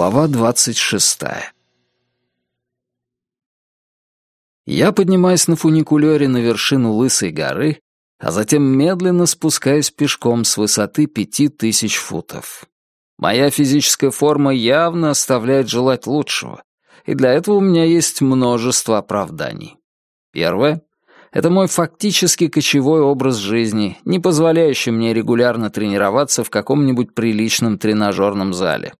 Глава двадцать шестая. Я поднимаюсь на фуникулёре на вершину Лысой горы, а затем медленно спускаюсь пешком с высоты пяти тысяч футов. Моя физическая форма явно оставляет желать лучшего, и для этого у меня есть множество оправданий. Первое — это мой фактически кочевой образ жизни, не позволяющий мне регулярно тренироваться в каком-нибудь приличном тренажерном зале.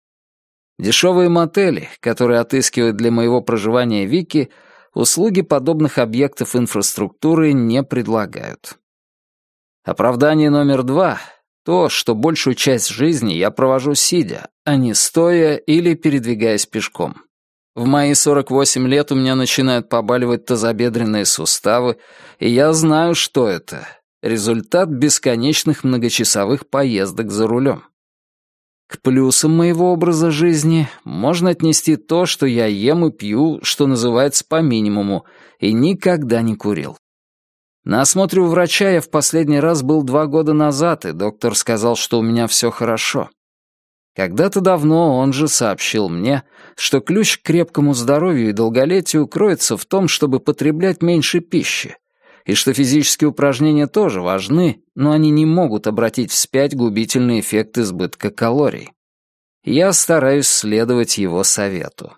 Дешевые мотели, которые отыскивают для моего проживания Вики, услуги подобных объектов инфраструктуры не предлагают. Оправдание номер два — то, что большую часть жизни я провожу сидя, а не стоя или передвигаясь пешком. В мои 48 лет у меня начинают побаливать тазобедренные суставы, и я знаю, что это — результат бесконечных многочасовых поездок за рулем. К плюсам моего образа жизни можно отнести то, что я ем и пью, что называется, по минимуму, и никогда не курил. На осмотре у врача я в последний раз был два года назад, и доктор сказал, что у меня все хорошо. Когда-то давно он же сообщил мне, что ключ к крепкому здоровью и долголетию кроется в том, чтобы потреблять меньше пищи, и что физические упражнения тоже важны, но они не могут обратить вспять губительный эффект избытка калорий. Я стараюсь следовать его совету.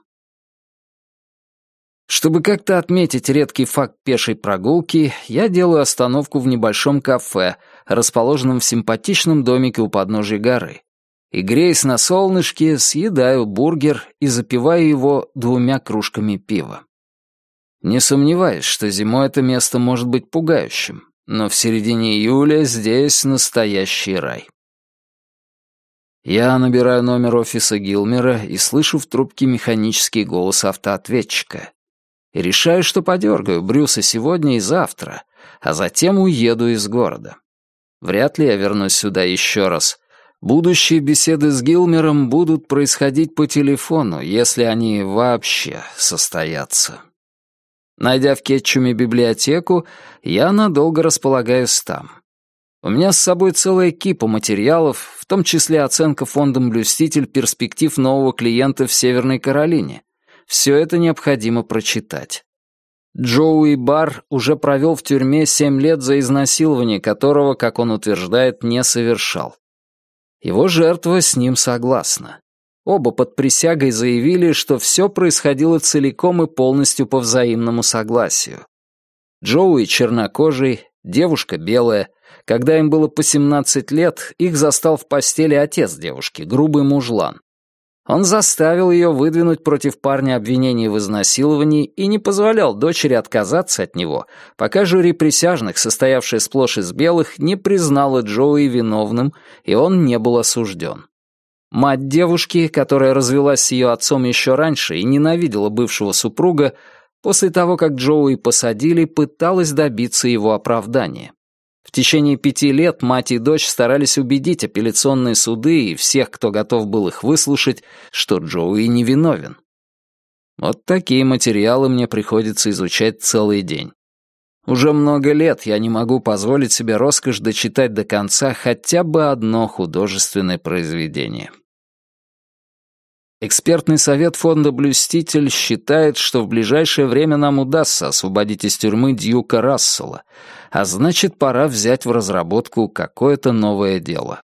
Чтобы как-то отметить редкий факт пешей прогулки, я делаю остановку в небольшом кафе, расположенном в симпатичном домике у подножия горы. И, греясь на солнышке, съедаю бургер и запиваю его двумя кружками пива. Не сомневаюсь, что зимой это место может быть пугающим, но в середине июля здесь настоящий рай. Я набираю номер офиса Гилмера и слышу в трубке механический голос автоответчика. И решаю, что подергаю Брюса сегодня и завтра, а затем уеду из города. Вряд ли я вернусь сюда еще раз. Будущие беседы с Гилмером будут происходить по телефону, если они вообще состоятся. Найдя в Кетчуме библиотеку, я надолго располагаюсь там. У меня с собой целая кипа материалов, в том числе оценка фондом «Блюститель» перспектив нового клиента в Северной Каролине. Все это необходимо прочитать. Джоуи Бар уже провел в тюрьме семь лет за изнасилование которого, как он утверждает, не совершал. Его жертва с ним согласна. Оба под присягой заявили, что все происходило целиком и полностью по взаимному согласию. Джоуи чернокожий, девушка белая. Когда им было по 17 лет, их застал в постели отец девушки, грубый мужлан. Он заставил ее выдвинуть против парня обвинение в изнасиловании и не позволял дочери отказаться от него, пока жюри присяжных, состоявшее сплошь из белых, не признало Джоуи виновным, и он не был осужден. Мать девушки, которая развелась с ее отцом еще раньше и ненавидела бывшего супруга, после того, как Джоуи посадили, пыталась добиться его оправдания. В течение пяти лет мать и дочь старались убедить апелляционные суды и всех, кто готов был их выслушать, что Джоуи невиновен. Вот такие материалы мне приходится изучать целый день. Уже много лет я не могу позволить себе роскошь дочитать до конца хотя бы одно художественное произведение. Экспертный совет фонда «Блюститель» считает, что в ближайшее время нам удастся освободить из тюрьмы Дьюка Рассела, а значит, пора взять в разработку какое-то новое дело.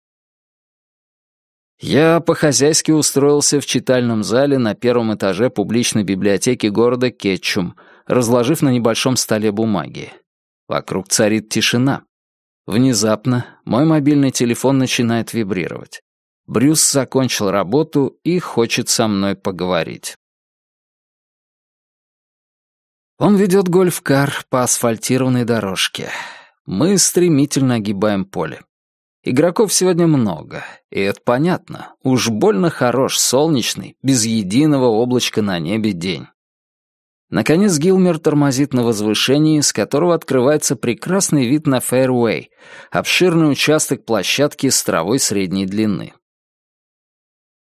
Я по-хозяйски устроился в читальном зале на первом этаже публичной библиотеки города Кетчум, разложив на небольшом столе бумаги. Вокруг царит тишина. Внезапно мой мобильный телефон начинает вибрировать. Брюс закончил работу и хочет со мной поговорить. Он ведет гольф-кар по асфальтированной дорожке. Мы стремительно огибаем поле. Игроков сегодня много, и это понятно. Уж больно хорош, солнечный, без единого облачка на небе день. Наконец Гилмер тормозит на возвышении, с которого открывается прекрасный вид на фейервей, обширный участок площадки с травой средней длины.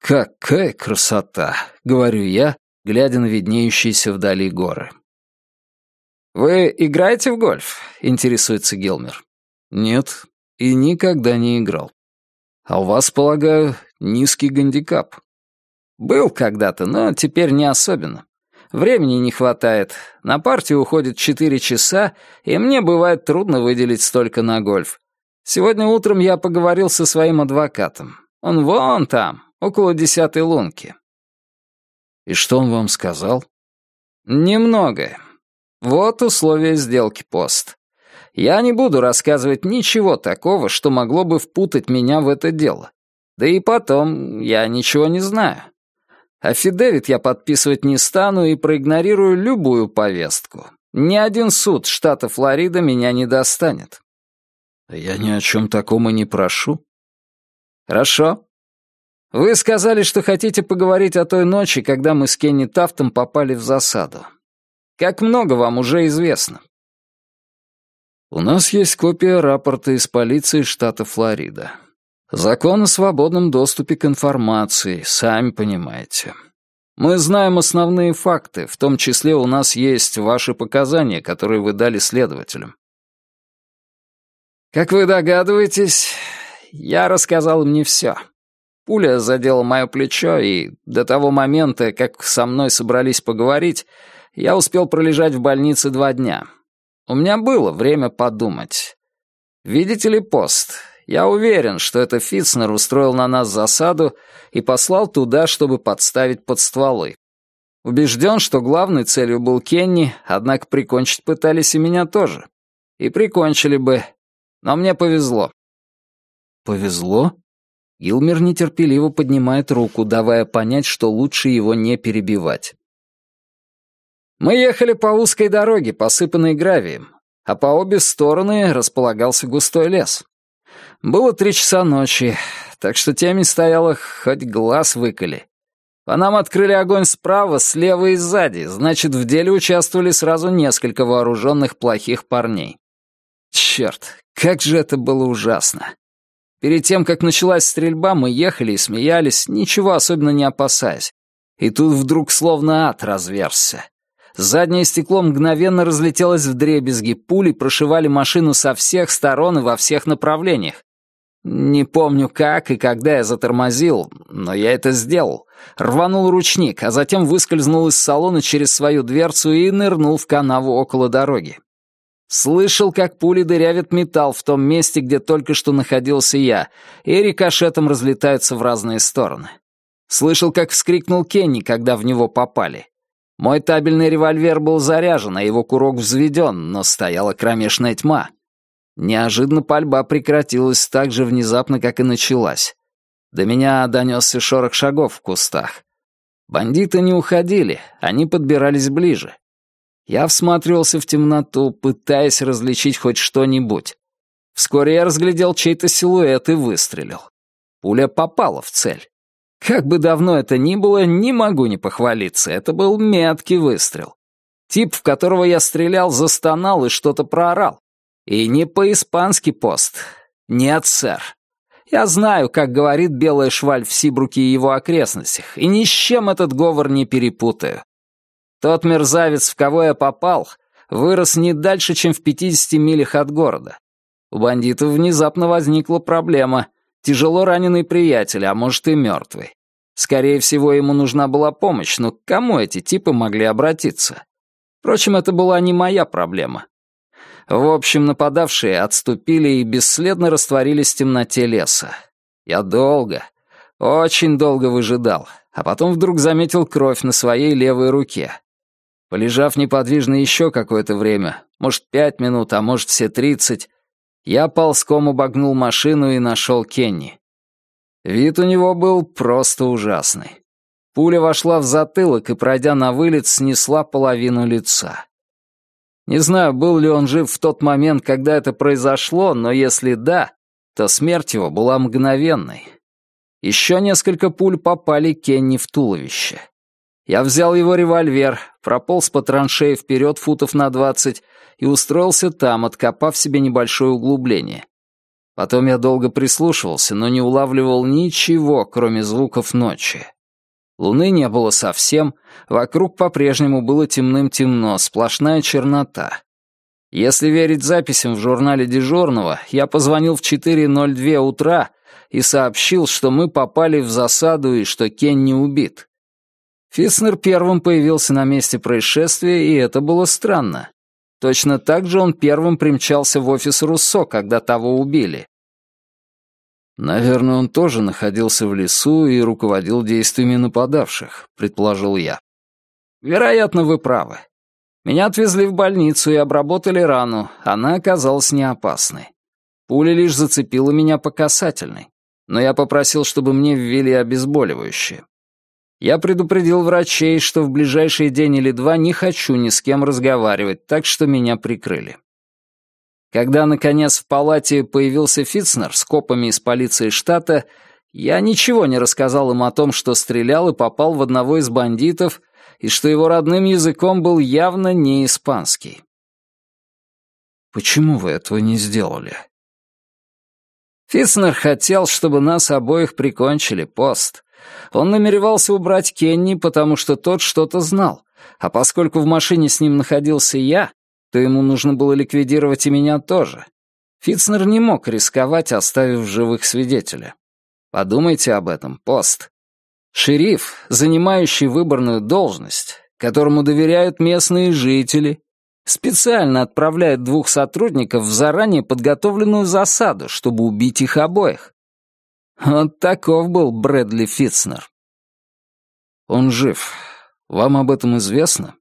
«Какая красота!» — говорю я, глядя на виднеющиеся вдали горы. «Вы играете в гольф?» — интересуется Гилмер. «Нет, и никогда не играл. А у вас, полагаю, низкий гандикап?» Был когда-то, но теперь не особенно. Времени не хватает. На партию уходит четыре часа, и мне бывает трудно выделить столько на гольф. Сегодня утром я поговорил со своим адвокатом. Он вон там, около десятой лунки. И что он вам сказал? Немного. Вот условия сделки, пост. Я не буду рассказывать ничего такого, что могло бы впутать меня в это дело. Да и потом, я ничего не знаю. Афидевит я подписывать не стану и проигнорирую любую повестку. Ни один суд штата Флорида меня не достанет. Я ни о чем таком и не прошу. Хорошо. Вы сказали, что хотите поговорить о той ночи, когда мы с Кенни Тафтом попали в засаду. Как много вам уже известно? У нас есть копия рапорта из полиции штата Флорида. Закон о свободном доступе к информации, сами понимаете. Мы знаем основные факты, в том числе у нас есть ваши показания, которые вы дали следователям. Как вы догадываетесь, я рассказал им не все. Пуля задела мое плечо, и до того момента, как со мной собрались поговорить, я успел пролежать в больнице два дня. У меня было время подумать. Видите ли пост? Я уверен, что это Фитцнер устроил на нас засаду и послал туда, чтобы подставить под стволы. Убежден, что главной целью был Кенни, однако прикончить пытались и меня тоже. И прикончили бы. Но мне повезло. Повезло? Гилмер нетерпеливо поднимает руку, давая понять, что лучше его не перебивать. Мы ехали по узкой дороге, посыпанной гравием, а по обе стороны располагался густой лес. Было три часа ночи, так что темень стояла хоть глаз выколи. По нам открыли огонь справа, слева и сзади, значит, в деле участвовали сразу несколько вооруженных плохих парней. Черт, как же это было ужасно. Перед тем, как началась стрельба, мы ехали и смеялись, ничего особенно не опасаясь. И тут вдруг словно ад разверзся. Заднее стекло мгновенно разлетелось в дребезги, пули прошивали машину со всех сторон и во всех направлениях. Не помню как и когда я затормозил, но я это сделал. Рванул ручник, а затем выскользнул из салона через свою дверцу и нырнул в канаву около дороги. Слышал, как пули дырявят металл в том месте, где только что находился я, и рикошетом разлетаются в разные стороны. Слышал, как вскрикнул Кенни, когда в него попали. Мой табельный револьвер был заряжен, а его курок взведен, но стояла кромешная тьма. Неожиданно пальба прекратилась так же внезапно, как и началась. До меня донесся шорох шагов в кустах. Бандиты не уходили, они подбирались ближе. Я всматривался в темноту, пытаясь различить хоть что-нибудь. Вскоре я разглядел чей-то силуэт и выстрелил. Пуля попала в цель. Как бы давно это ни было, не могу не похвалиться, это был меткий выстрел. Тип, в которого я стрелял, застонал и что-то проорал. И не по-испански пост. Нет, сэр. Я знаю, как говорит белая шваль в Сибруке и его окрестностях, и ни с чем этот говор не перепутаю. Тот мерзавец, в кого я попал, вырос не дальше, чем в 50 милях от города. У бандитов внезапно возникла проблема. Тяжело раненый приятель, а может и мертвый. Скорее всего, ему нужна была помощь, но к кому эти типы могли обратиться? Впрочем, это была не моя проблема. В общем, нападавшие отступили и бесследно растворились в темноте леса. Я долго, очень долго выжидал, а потом вдруг заметил кровь на своей левой руке. Полежав неподвижно еще какое-то время, может, пять минут, а может, все тридцать, я ползком обогнул машину и нашел Кенни. Вид у него был просто ужасный. Пуля вошла в затылок и, пройдя на вылет, снесла половину лица. Не знаю, был ли он жив в тот момент, когда это произошло, но если да, то смерть его была мгновенной. Еще несколько пуль попали Кенни в туловище. Я взял его револьвер, прополз по траншее вперед футов на двадцать и устроился там, откопав себе небольшое углубление. Потом я долго прислушивался, но не улавливал ничего, кроме звуков ночи. Луны не было совсем, вокруг по-прежнему было темным-темно, сплошная чернота. Если верить записям в журнале дежурного, я позвонил в 4.02 утра и сообщил, что мы попали в засаду и что Кен не убит. Фитцнер первым появился на месте происшествия, и это было странно. Точно так же он первым примчался в офис Руссо, когда того убили. «Наверное, он тоже находился в лесу и руководил действиями нападавших», — предположил я. «Вероятно, вы правы. Меня отвезли в больницу и обработали рану. Она оказалась не опасной. Пуля лишь зацепила меня по касательной. Но я попросил, чтобы мне ввели обезболивающее. Я предупредил врачей, что в ближайший день или два не хочу ни с кем разговаривать, так что меня прикрыли. Когда, наконец, в палате появился Фитцнер с копами из полиции штата, я ничего не рассказал им о том, что стрелял и попал в одного из бандитов — и что его родным языком был явно не испанский. «Почему вы этого не сделали?» Фитцнер хотел, чтобы нас обоих прикончили, пост. Он намеревался убрать Кенни, потому что тот что-то знал, а поскольку в машине с ним находился я, то ему нужно было ликвидировать и меня тоже. Фитцнер не мог рисковать, оставив живых свидетеля. Подумайте об этом, пост. Шериф, занимающий выборную должность, которому доверяют местные жители, специально отправляет двух сотрудников в заранее подготовленную засаду, чтобы убить их обоих. Вот таков был Брэдли Фитцнер. Он жив. Вам об этом известно?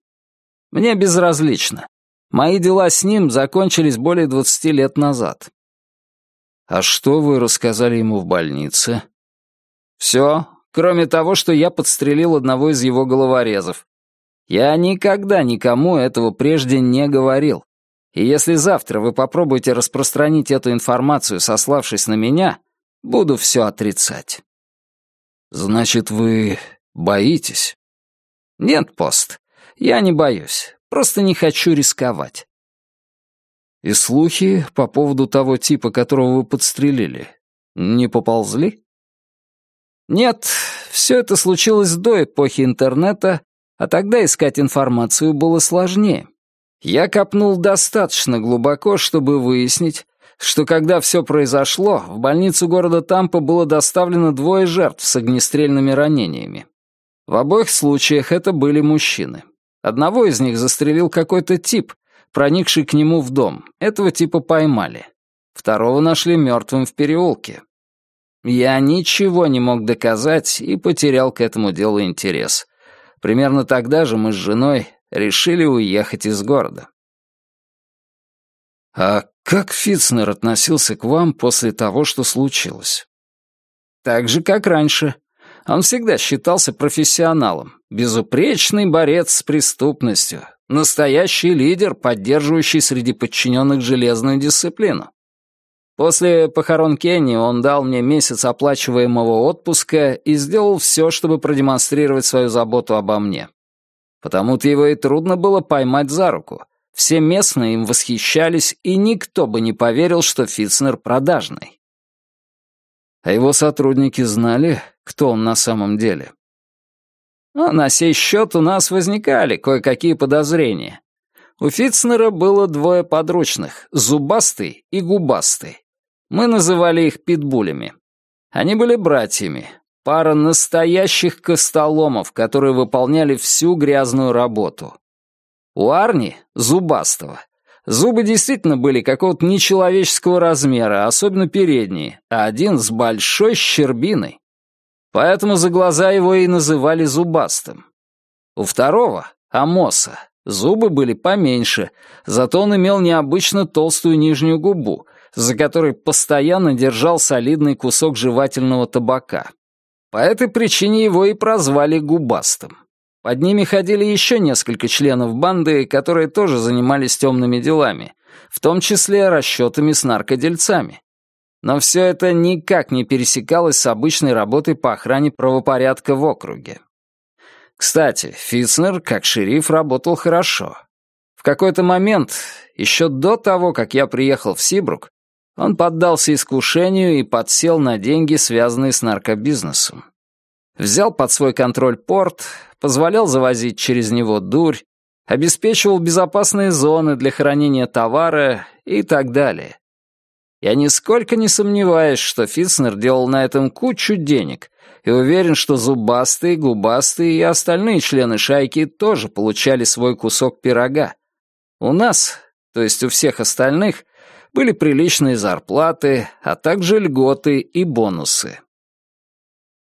Мне безразлично. Мои дела с ним закончились более двадцати лет назад. А что вы рассказали ему в больнице? Все, кроме того, что я подстрелил одного из его головорезов. Я никогда никому этого прежде не говорил. И если завтра вы попробуете распространить эту информацию, сославшись на меня, буду все отрицать. Значит, вы боитесь? Нет, пост. Я не боюсь. Просто не хочу рисковать. И слухи по поводу того типа, которого вы подстрелили, не поползли? Нет, все это случилось до эпохи интернета, а тогда искать информацию было сложнее. Я копнул достаточно глубоко, чтобы выяснить, что когда все произошло, в больницу города Тампа было доставлено двое жертв с огнестрельными ранениями. В обоих случаях это были мужчины. Одного из них застрелил какой-то тип, проникший к нему в дом. Этого типа поймали. Второго нашли мертвым в переулке. Я ничего не мог доказать и потерял к этому делу интерес. Примерно тогда же мы с женой решили уехать из города. «А как Фитцнер относился к вам после того, что случилось?» «Так же, как раньше. Он всегда считался профессионалом, безупречный борец с преступностью, настоящий лидер, поддерживающий среди подчиненных железную дисциплину. После похорон Кенни он дал мне месяц оплачиваемого отпуска и сделал все, чтобы продемонстрировать свою заботу обо мне. Потому-то его и трудно было поймать за руку. Все местные им восхищались, и никто бы не поверил, что Фитцнер продажный. А его сотрудники знали, кто он на самом деле. Но на сей счет у нас возникали кое-какие подозрения. У Фитцнера было двое подручных — Зубастый и Губастый. Мы называли их питбулями. Они были братьями, пара настоящих костоломов, которые выполняли всю грязную работу. У Арни, зубастого, зубы действительно были какого-то нечеловеческого размера, особенно передние, а один с большой щербиной. Поэтому за глаза его и называли зубастым. У второго, Амоса, зубы были поменьше, зато он имел необычно толстую нижнюю губу, за которой постоянно держал солидный кусок жевательного табака. По этой причине его и прозвали губастым. Под ними ходили еще несколько членов банды, которые тоже занимались темными делами, в том числе расчетами с наркодельцами. Но все это никак не пересекалось с обычной работой по охране правопорядка в округе. Кстати, Фитцнер, как шериф, работал хорошо. В какой-то момент, еще до того, как я приехал в Сибрук, он поддался искушению и подсел на деньги, связанные с наркобизнесом. Взял под свой контроль порт, позволял завозить через него дурь, обеспечивал безопасные зоны для хранения товара и так далее. Я нисколько не сомневаюсь, что Фитцнер делал на этом кучу денег и уверен, что зубастые, губастые и остальные члены шайки тоже получали свой кусок пирога. У нас, то есть у всех остальных, были приличные зарплаты, а также льготы и бонусы.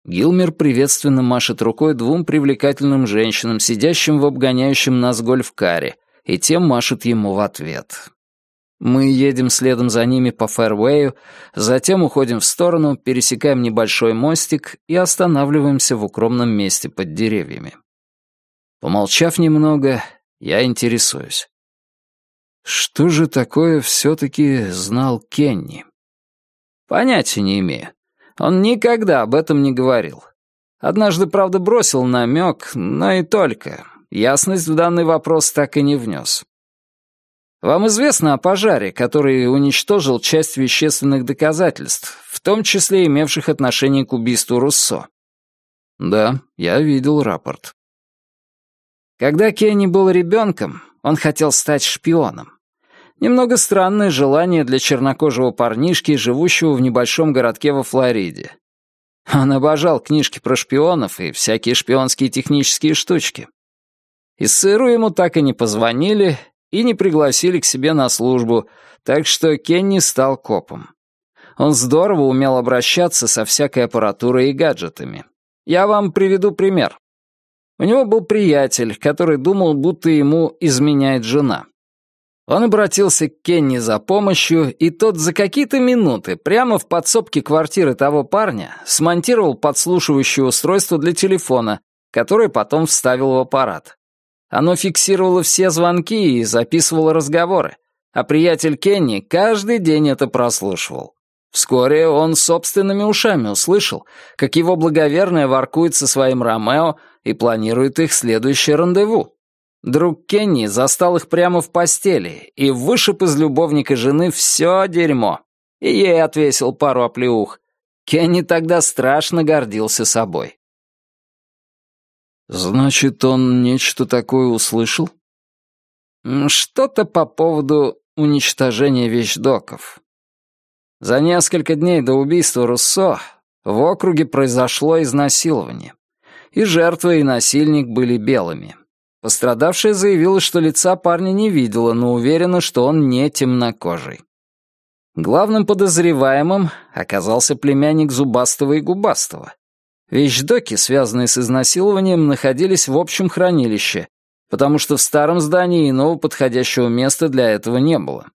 Гилмер приветственно машет рукой двум привлекательным женщинам, сидящим в обгоняющем нас гольф-каре, и тем машет ему в ответ. Мы едем следом за ними по фэрвею, затем уходим в сторону, пересекаем небольшой мостик и останавливаемся в укромном месте под деревьями. Помолчав немного, я интересуюсь. Что же такое все-таки знал Кенни? Понятия не имею. Он никогда об этом не говорил. Однажды, правда, бросил намек, но и только. Ясность в данный вопрос так и не внес. Вам известно о пожаре, который уничтожил часть вещественных доказательств, в том числе имевших отношение к убийству Руссо? Да, я видел рапорт. Когда Кенни был ребенком, он хотел стать шпионом. Немного странное желание для чернокожего парнишки, живущего в небольшом городке во Флориде. Он обожал книжки про шпионов и всякие шпионские технические штучки. Из сыру ему так и не позвонили и не пригласили к себе на службу, так что Кенни стал копом. Он здорово умел обращаться со всякой аппаратурой и гаджетами. Я вам приведу пример. У него был приятель, который думал, будто ему изменяет жена. Он обратился к Кенни за помощью, и тот за какие-то минуты прямо в подсобке квартиры того парня смонтировал подслушивающее устройство для телефона, которое потом вставил в аппарат. Оно фиксировало все звонки и записывало разговоры, а приятель Кенни каждый день это прослушивал. Вскоре он собственными ушами услышал, как его благоверная воркует со своим Ромео и планирует их следующее рандеву. Друг Кенни застал их прямо в постели и вышиб из любовника жены все дерьмо. И ей отвесил пару оплеух. Кенни тогда страшно гордился собой. «Значит, он нечто такое услышал?» «Что-то по поводу уничтожения вещдоков. За несколько дней до убийства Руссо в округе произошло изнасилование, и жертва и насильник были белыми. Пострадавшая заявила, что лица парня не видела, но уверена, что он не темнокожий. Главным подозреваемым оказался племянник Зубастого и Губастого. Вещдоки, связанные с изнасилованием, находились в общем хранилище, потому что в старом здании иного подходящего места для этого не было.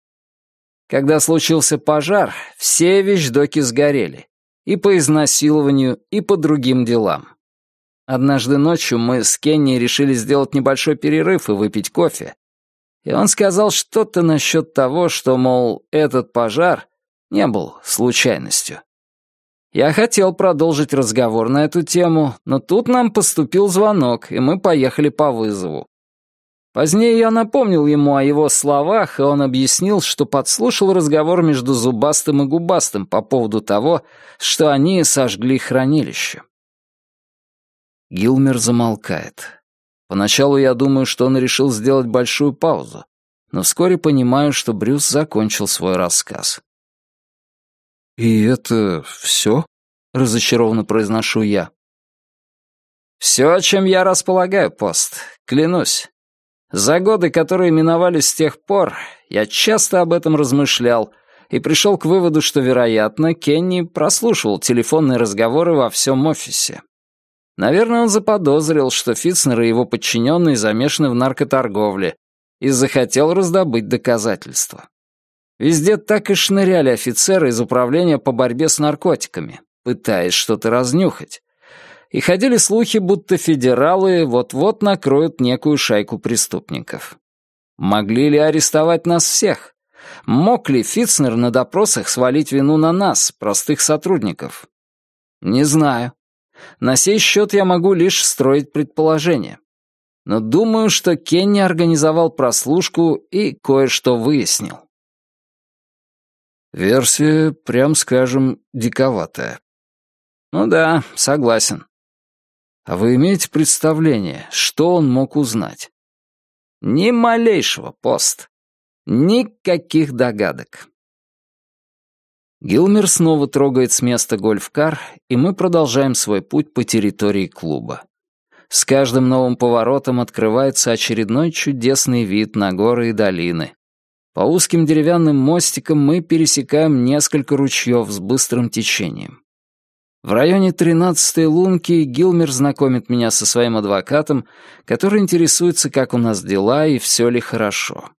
Когда случился пожар, все вещдоки сгорели. И по изнасилованию, и по другим делам. Однажды ночью мы с Кенни решили сделать небольшой перерыв и выпить кофе. И он сказал что-то насчет того, что, мол, этот пожар не был случайностью. Я хотел продолжить разговор на эту тему, но тут нам поступил звонок, и мы поехали по вызову. Позднее я напомнил ему о его словах, и он объяснил, что подслушал разговор между Зубастым и Губастым по поводу того, что они сожгли хранилище. Гилмер замолкает. Поначалу я думаю, что он решил сделать большую паузу, но вскоре понимаю, что Брюс закончил свой рассказ. «И это все?» — разочарованно произношу я. «Все, чем я располагаю, пост, клянусь. За годы, которые миновали с тех пор, я часто об этом размышлял и пришел к выводу, что, вероятно, Кенни прослушивал телефонные разговоры во всем офисе. Наверное, он заподозрил, что Фитцнер и его подчиненные замешаны в наркоторговле и захотел раздобыть доказательства. Везде так и шныряли офицеры из управления по борьбе с наркотиками, пытаясь что-то разнюхать. И ходили слухи, будто федералы вот-вот накроют некую шайку преступников. Могли ли арестовать нас всех? Мог ли Фитцнер на допросах свалить вину на нас, простых сотрудников? Не знаю. На сей счет я могу лишь строить предположения. Но думаю, что Кенни организовал прослушку и кое-что выяснил. Версия, прям скажем, диковатая. Ну да, согласен. А вы имеете представление, что он мог узнать? Ни малейшего, пост. Никаких догадок. Гилмер снова трогает с места гольф-кар, и мы продолжаем свой путь по территории клуба. С каждым новым поворотом открывается очередной чудесный вид на горы и долины. По узким деревянным мостикам мы пересекаем несколько ручьев с быстрым течением. В районе 13-й лунки Гилмер знакомит меня со своим адвокатом, который интересуется, как у нас дела и все ли хорошо.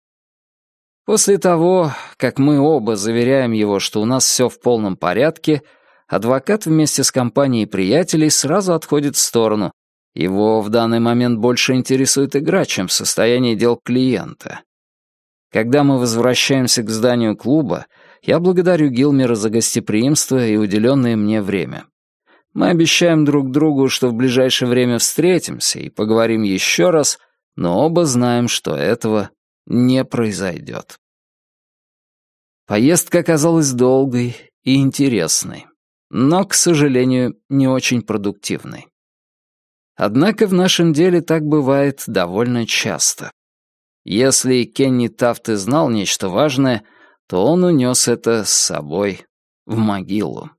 После того, как мы оба заверяем его, что у нас все в полном порядке, адвокат вместе с компанией приятелей сразу отходит в сторону. Его в данный момент больше интересует игра, чем состояние дел клиента. Когда мы возвращаемся к зданию клуба, я благодарю Гилмера за гостеприимство и уделенное мне время. Мы обещаем друг другу, что в ближайшее время встретимся и поговорим еще раз, но оба знаем, что этого не произойдет. Поездка оказалась долгой и интересной, но, к сожалению, не очень продуктивной. Однако в нашем деле так бывает довольно часто. Если Кенни Тафт и знал нечто важное, то он унес это с собой в могилу.